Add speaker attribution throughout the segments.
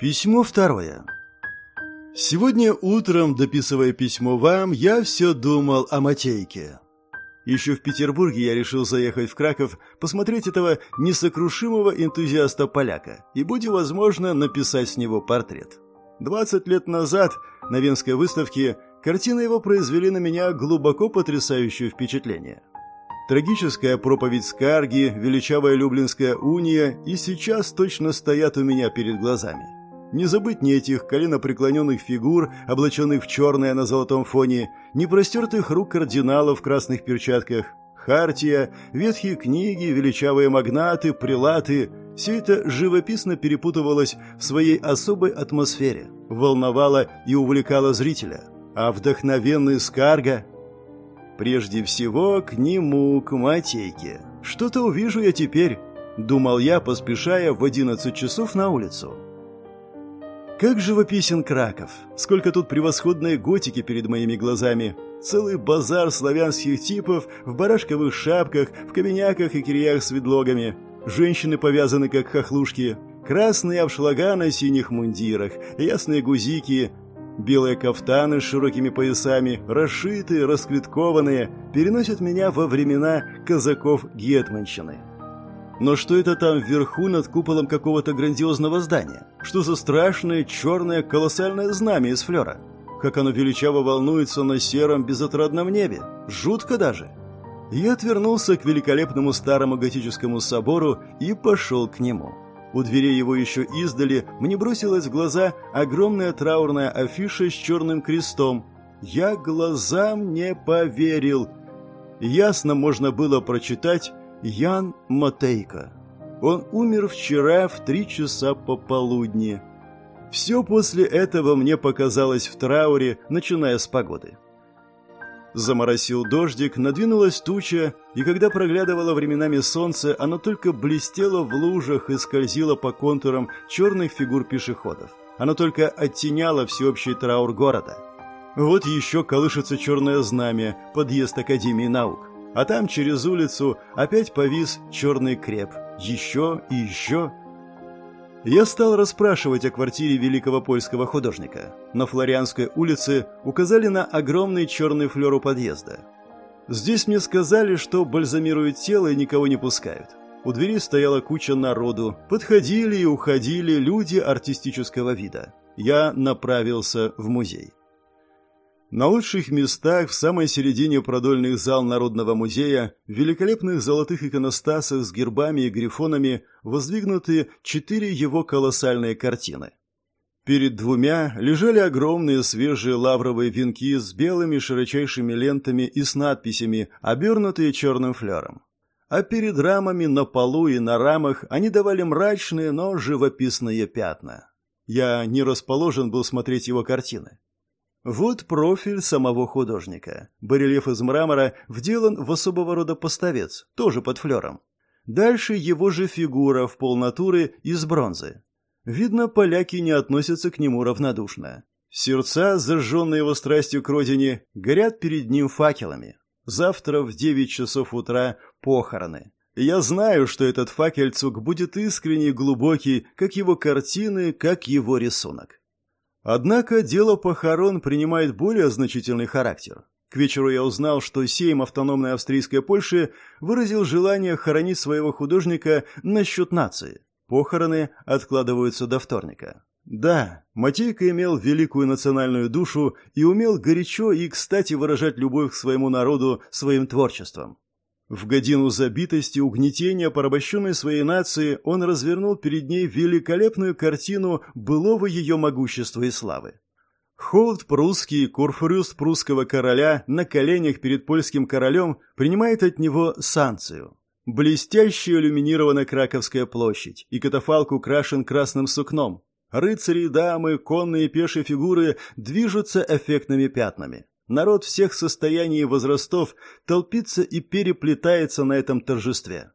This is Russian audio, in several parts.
Speaker 1: Письмо второе. Сегодня утром, дописывая письмо вам, я все думал о Матейке. Еще в Петербурге я решил заехать в Краков, посмотреть этого несокрушимого энтузиаста-поляка и, будь возможно, написать с него портрет. 20 лет назад на Венской выставке картины его произвели на меня глубоко потрясающее впечатление. Трагическая проповедь Скарги, величавая Люблинская уния и сейчас точно стоят у меня перед глазами. Не забыть ни этих коленопреклоненных фигур, облаченных в черное на золотом фоне, ни простертых рук кардиналов в красных перчатках. Хартия, ветхие книги, величавые магнаты, прилаты – все это живописно перепутывалось в своей особой атмосфере, волновало и увлекало зрителя. А вдохновенный Скарга – Прежде всего, к нему, к Матейке. Что-то увижу я теперь, думал я, поспешая в одиннадцать часов на улицу. Как живописен Краков! Сколько тут превосходной готики перед моими глазами! Целый базар славянских типов в барашковых шапках, в каменяках и кириях с ведлогами. Женщины повязаны как хохлушки. Красные обшлага на синих мундирах, ясные гузики, белые кафтаны с широкими поясами, расшитые, расклеткованные, переносят меня во времена казаков-гетманщины. Но что это там вверху над куполом какого-то грандиозного здания? Что за страшное черное колоссальное знамя из флера? Как оно величаво волнуется на сером безотрадном небе? Жутко даже. Я отвернулся к великолепному старому готическому собору и пошел к нему. У дверей его еще издали мне бросилась в глаза огромная траурная афиша с черным крестом. Я глазам не поверил. Ясно можно было прочитать Ян Матейко. Он умер вчера в три часа пополудни. Все после этого мне показалось в трауре, начиная с погоды. Заморосил дождик, надвинулась туча, и когда проглядывало временами солнце, оно только блестело в лужах и скользило по контурам черных фигур пешеходов. Оно только оттеняло всеобщий траур города. Вот еще колышется черное знамя, подъезд Академии наук. А там через улицу опять повис черный креп. Еще и еще. Я стал расспрашивать о квартире великого польского художника. На Флорианской улице указали на огромный черный флер у подъезда. Здесь мне сказали, что бальзамируют тело и никого не пускают. У двери стояла куча народу. Подходили и уходили люди артистического вида. Я направился в музей. На лучших местах, в самой середине продольных зал Народного музея, в великолепных золотых иконостасах с гербами и грифонами воздвигнуты четыре его колоссальные картины. Перед двумя лежали огромные свежие лавровые венки с белыми широчайшими лентами и с надписями, обернутые черным флером. А перед рамами на полу и на рамах они давали мрачные, но живописные пятна. Я не расположен был смотреть его картины. Вот профиль самого художника. Барельеф из мрамора вделан в особого рода поставец, тоже под флером. Дальше его же фигура в полнатуры из бронзы. Видно, поляки не относятся к нему равнодушно. Сердца, зажженные его страстью к родине, горят перед ним факелами. Завтра в девять часов утра похороны. Я знаю, что этот факельцук будет искренний глубокий, как его картины, как его рисунок. Однако дело похорон принимает более значительный характер. К вечеру я узнал, что Сейм автономной австрийской Польши выразил желание хоронить своего художника на счет нации. Похороны откладываются до вторника. Да, Матейко имел великую национальную душу и умел горячо и, кстати, выражать любовь к своему народу своим творчеством. В годину забитости, угнетения порабощенной своей нации он развернул перед ней великолепную картину былого ее могущества и славы. Холд прусский, курфюрст прусского короля на коленях перед польским королем принимает от него санкцию. Блестящая иллюминирована Краковская площадь, и катафалк украшен красным сукном. Рыцари, дамы, конные и пешие фигуры движутся эффектными пятнами. Народ всех состояний и возрастов толпится и переплетается на этом торжестве.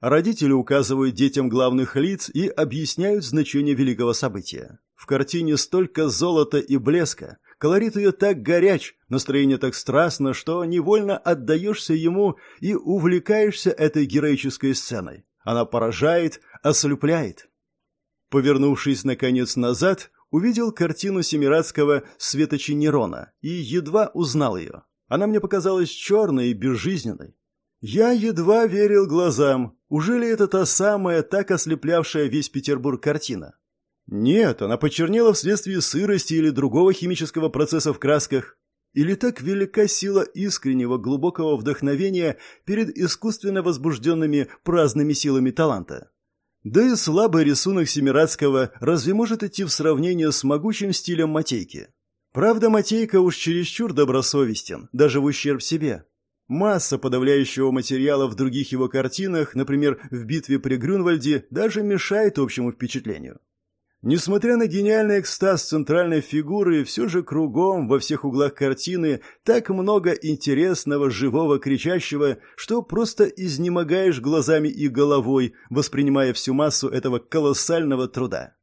Speaker 1: Родители указывают детям главных лиц и объясняют значение великого события. В картине столько золота и блеска, колорит ее так горяч, настроение так страстно, что невольно отдаешься ему и увлекаешься этой героической сценой. Она поражает, ослепляет. Повернувшись, наконец, назад, увидел картину Семирадского «Светочи Нерона» и едва узнал ее. Она мне показалась черной и безжизненной. Я едва верил глазам. Уже ли это та самая, так ослеплявшая весь Петербург картина? Нет, она почернела вследствие сырости или другого химического процесса в красках. Или так велика сила искреннего глубокого вдохновения перед искусственно возбужденными праздными силами таланта? Да и слабый рисунок Семирадского разве может идти в сравнение с могучим стилем Матейки? Правда, Матейка уж чересчур добросовестен, даже в ущерб себе. Масса подавляющего материала в других его картинах, например, в «Битве при Грюнвальде», даже мешает общему впечатлению. Несмотря на гениальный экстаз центральной фигуры, все же кругом, во всех углах картины, так много интересного, живого, кричащего, что просто изнемогаешь глазами и головой, воспринимая всю массу этого колоссального труда.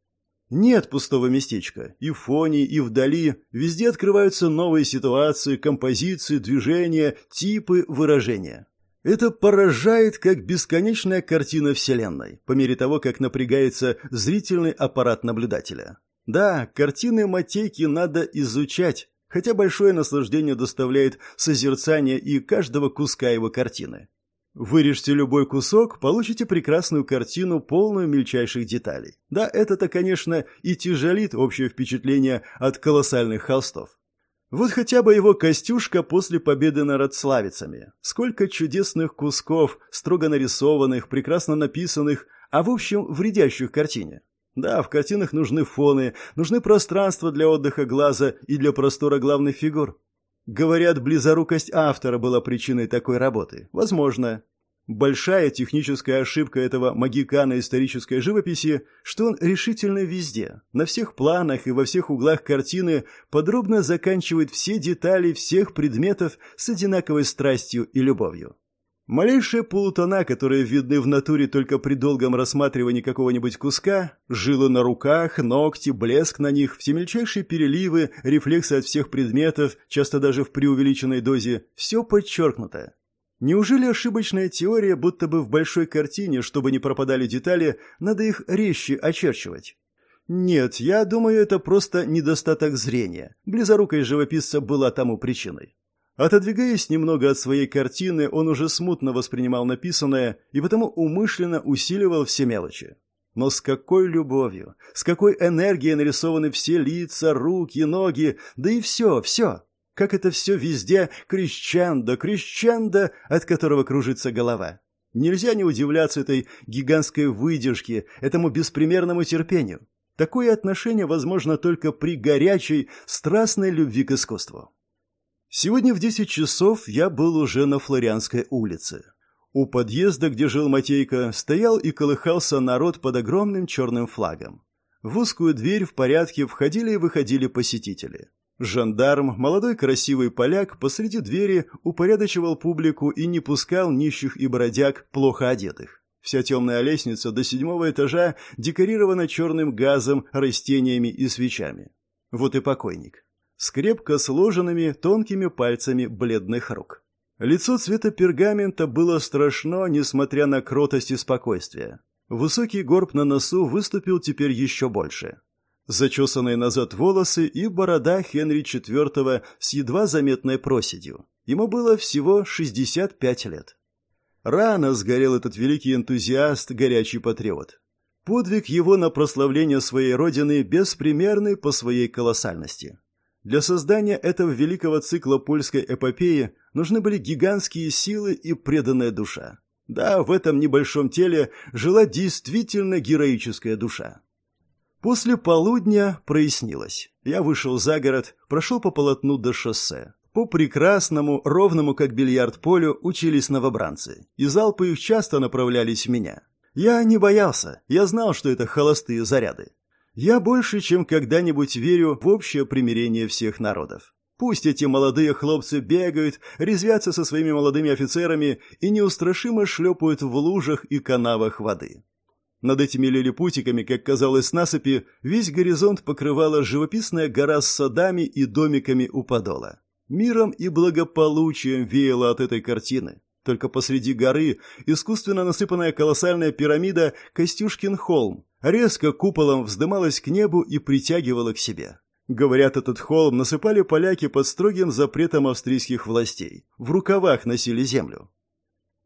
Speaker 1: Нет пустого местечка. И в фоне, и вдали. Везде открываются новые ситуации, композиции, движения, типы, выражения. Это поражает, как бесконечная картина Вселенной, по мере того, как напрягается зрительный аппарат наблюдателя. Да, картины Матейки надо изучать, хотя большое наслаждение доставляет созерцание и каждого куска его картины. Вырежьте любой кусок, получите прекрасную картину, полную мельчайших деталей. Да, это-то, конечно, и тяжелит общее впечатление от колоссальных холстов. Вот хотя бы его костюшка после победы над славицами. Сколько чудесных кусков, строго нарисованных, прекрасно написанных, а в общем вредящих картине. Да, в картинах нужны фоны, нужны пространства для отдыха глаза и для простора главных фигур. Говорят, близорукость автора была причиной такой работы. Возможно. Большая техническая ошибка этого магикана исторической живописи, что он решительно везде, на всех планах и во всех углах картины подробно заканчивает все детали всех предметов с одинаковой страстью и любовью. Малейшие полутона, которые видны в натуре только при долгом рассматривании какого-нибудь куска, жилы на руках, ногти, блеск на них, все мельчайшие переливы, рефлексы от всех предметов, часто даже в преувеличенной дозе, все подчеркнуто. Неужели ошибочная теория, будто бы в большой картине, чтобы не пропадали детали, надо их резче очерчивать? Нет, я думаю, это просто недостаток зрения. Близорукость живописца была тому причиной. Отодвигаясь немного от своей картины, он уже смутно воспринимал написанное и потому умышленно усиливал все мелочи. Но с какой любовью, с какой энергией нарисованы все лица, руки, ноги, да и все, все. Как это все везде крещендо, крещендо, от которого кружится голова. Нельзя не удивляться этой гигантской выдержке, этому беспримерному терпению. Такое отношение возможно только при горячей, страстной любви к искусству. Сегодня в 10 часов я был уже на Флорианской улице. У подъезда, где жил Матейка, стоял и колыхался народ под огромным черным флагом. В узкую дверь в порядке входили и выходили посетители. Жандарм, молодой красивый поляк, посреди двери упорядочивал публику и не пускал нищих и бродяг, плохо одетых. Вся темная лестница до седьмого этажа декорирована черным газом, растениями и свечами. Вот и покойник с крепко сложенными тонкими пальцами бледных рук. Лицо цвета пергамента было страшно, несмотря на кротость и спокойствие. Высокий горб на носу выступил теперь еще больше. Зачесанные назад волосы и борода Хенри IV с едва заметной проседью. Ему было всего 65 лет. Рано сгорел этот великий энтузиаст, горячий патриот. Подвиг его на прославление своей родины беспримерный по своей колоссальности. Для создания этого великого цикла польской эпопеи нужны были гигантские силы и преданная душа. Да, в этом небольшом теле жила действительно героическая душа. После полудня прояснилось. Я вышел за город, прошел по полотну до шоссе. По прекрасному, ровному как бильярд полю учились новобранцы, и залпы их часто направлялись в меня. Я не боялся, я знал, что это холостые заряды. Я больше, чем когда-нибудь верю в общее примирение всех народов. Пусть эти молодые хлопцы бегают, резвятся со своими молодыми офицерами и неустрашимо шлепают в лужах и канавах воды. Над этими лилипутиками, как казалось насыпи, весь горизонт покрывала живописная гора с садами и домиками у подола. Миром и благополучием веяло от этой картины. Только посреди горы искусственно насыпанная колоссальная пирамида Костюшкин холм резко куполом вздымалась к небу и притягивала к себе. Говорят, этот холм насыпали поляки под строгим запретом австрийских властей. В рукавах носили землю.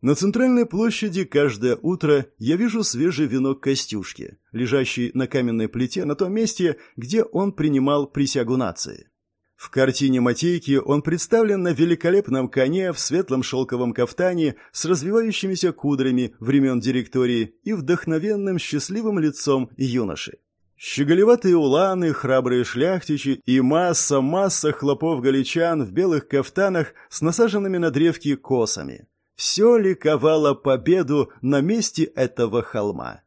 Speaker 1: На центральной площади каждое утро я вижу свежий венок Костюшки, лежащий на каменной плите на том месте, где он принимал присягу нации. В картине Матейки он представлен на великолепном коне в светлом шелковом кафтане с развивающимися кудрями времен директории и вдохновенным счастливым лицом юноши. Щеголеватые уланы, храбрые шляхтичи и масса-масса хлопов-галичан в белых кафтанах с насаженными на древки косами. Все ликовало победу на месте этого холма.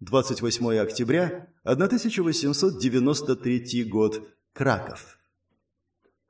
Speaker 1: 28 октября 1893 год. Краков.